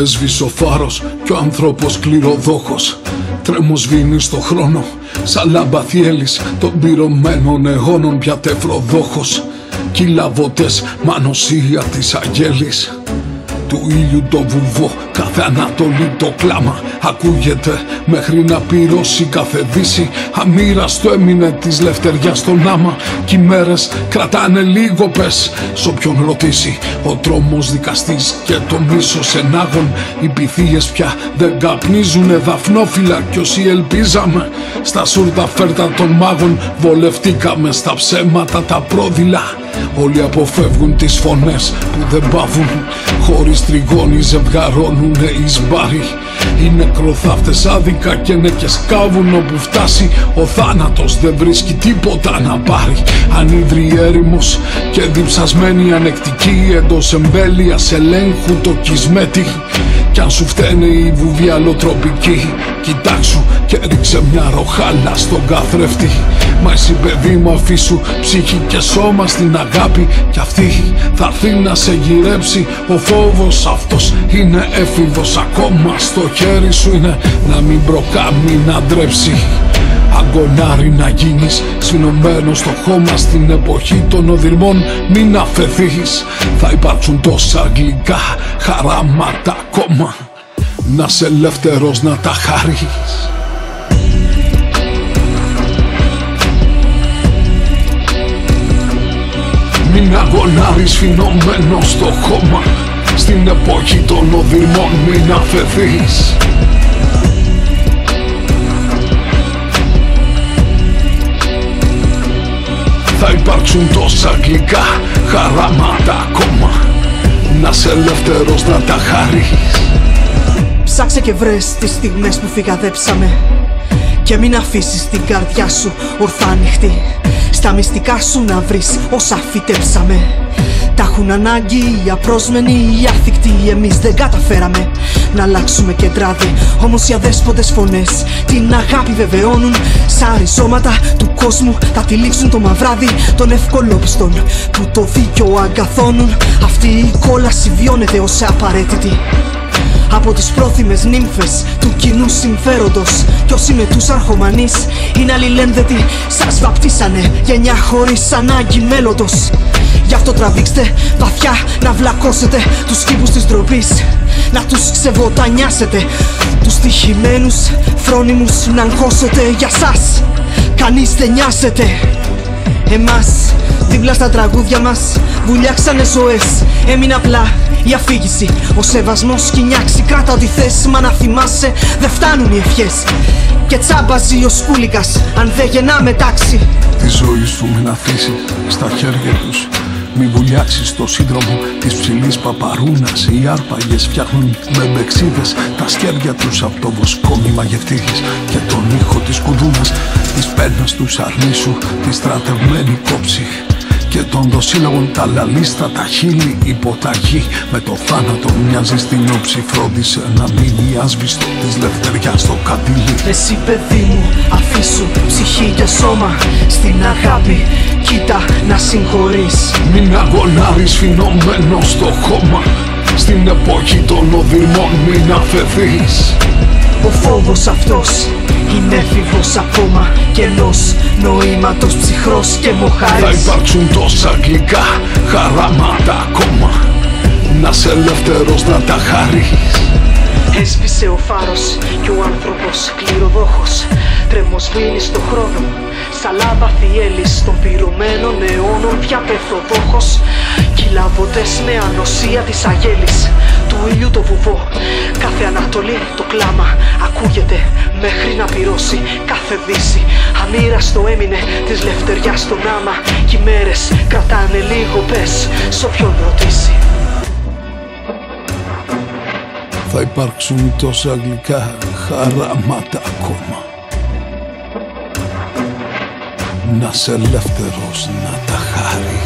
Έσβησε ο φάρος και ο άνθρωπος κληροδόχος. Τρέμος βίνει στο χρόνο Σαν λαμπαθιέλης των πυρωμένων αιώνων πια τεφροδόχος. Κι οι λαβωτές μανοσία της αγέλης του ήλιου το βουβό Κάθε ανατολή το κλάμα. Ακούγεται μέχρι να πυρώσει κάθε δύση Αμήραστο έμεινε της λευτεριάς στον άμα Κι οι μέρες κρατάνε λίγο πες Σ' όποιον ρωτήσει. Ο τρόμος δικαστής και το μίσος ενάγων. Οι πυθίες πια δεν καπνίζουνε δαφνόφυλλα. Κι όσοι ελπίζαμε Στα σούρτα φέρτα των μάγων Βολευτήκαμε στα ψέματα τα πρόδειλα Όλοι αποφεύγουν τις φωνές που δεν πάβουν. Χωρίς τριγώνι ζευγαρώνουνε εις μπάρι. Οι νεκροθάφτες άδικα και ναι και σκάβουν όπου φτάσει. Ο θάνατος δεν βρίσκει τίποτα να πάρει. Ανίδρυ έρημος και διψασμένη ανεκτική Εντός εμβέλειας ελέγχου το κισμέτη κι αν σου φταίνε η βουβιαλοτροπική Κοιτάξου και ρίξε μια ροχάλα στον καθρέφτη Μα εσύ παιδί μου αφήσου ψυχή και σώμα στην αγάπη. Κι αυτή θα έρθει να σε γυρέψει. Ο φόβος αυτός είναι έφηβος. Ακόμα Στο χέρι σου είναι να μην προκάμει να ντρέψει. Αγκονάρι να γίνεις Συνωμένο στο χώμα στην εποχή των οδυρμών. Μην αφαιθείς Θα υπάρξουν τόσα γλυκά χαράματα ακόμα. Να σε ελεύθερος να τα χαρείς Μην αγωνάρεις φινωμένος στο χώμα. Στην εποχή των οδυρμών μην αφαιθείς. Θα υπάρξουν τόσα γλυκά χαράματα ακόμα. Να σε ελεύθερος να τα χαρείς. Ψάξε και βρες τις στιγμές που φυγαδέψαμε. Και μην αφήσεις την καρδιά σου ορθά ανοιχτή Στα μυστικά σου να βρεις όσα φυτέψαμε. Τα έχουν ανάγκη οι απρόσμενοι, οι άθικτοι. Εμείς δεν καταφέραμε να αλλάξουμε κεντράδι. Όμως οι αδέσποτες φωνές την αγάπη βεβαιώνουν. Σαν ριζώματα του κόσμου θα τυλίξουν το μαυράδι. Των ευκολόπιστων που το δίκιο αγκαθώνουν. Αυτή η κόλαση βιώνεται ως απαραίτητη από τις πρόθυμες νύμφες του κοινού συμφέροντος. Κι όσοι με τους αρχομανείς είναι αλληλένδετοι Σας βαπτίσανε γενιά χωρίς ανάγκη μέλλοντος. Γι' αυτό τραβήξτε βαθιά να βλακώσετε τους κήπους της ντροπής. Να τους ξεβοτανιάσετε. Τους τυχημένους φρόνιμους να αγχώσετε Για σας κανείς δεν νοιάσετε. Εμάς δίπλα στα τραγούδια μας βουλιάξανε ζωές Έμεινε απλά η αφήγηση Ο σεβασμός σκηνιάξει κράτα ό,τι θες Μα να θυμάσαι δεν φτάνουν οι ευχές. Και τσάμπαζει ο σκούλικας αν δεν γεννά μετάξι Τη ζωή σου μην αφήσει στα χέρια τους. Μη βουλιάξεις το σύνδρομο της ψηλής παπαρούνας. Οι άρπαγες φτιάχνουν με μπεξίδες τα σκέρια τους από το βοσκόμι μαγευτήρι και τον ήχο της κουδούνας. Της πένας τους αρνήσου, της στρατευμένη κόψη και των δοσύλλογων τα λαλίστα τα χείλη υποταγή Με το θάνατο μοιάζει στην όψη φρόντισε να μείνει άσβηστο της λευτεριάς στο κατήλι Εσύ παιδί μου αφήσου ψυχή και σώμα στην αγάπη. Κοίτα να συγχωρείς. Μην αγωνάρεις φινωμένο στο χώμα. Στην εποχή των οδυρμών μην αφαιθείς Ο φόβος αυτός είναι έφηβος ακόμα και ενός νοήματος ψυχρός και μοχάρης Θα υπάρξουν τόσα γλυκά χαράματα ακόμα. Να σε ελεύθερος να τα χαρείς. Έσβησε ο φάρος και ο άνθρωπος κληροδόχος. Τρέμος βίνει στο χρόνο Σαν λάβα θιέλης των πυρωμένων αιώνων πια πεφροδόχος. Κυλαβωτές με ανοσία της αγέλης Του ήλιου το βουβό Κάθε Ανατολή το κλάμα Ακούγεται μέχρι να πυρώσει κάθε δύση. Αμήραστο έμεινε της λευτεριάς στον άμα Κι οι μέρες κρατάνε λίγο πες Σ' όποιον ρωτήσει. Θα υπάρξουν τόσα γλυκά χαράματα ακόμα. Να σε ελεύθερος να τα χάρει